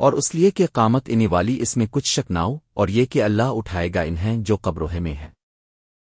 اور اس لیے کہ قامت انی والی اس میں کچھ شک نہ ہو اور یہ کہ اللہ اٹھائے گا انہیں جو قبروہ میں ہے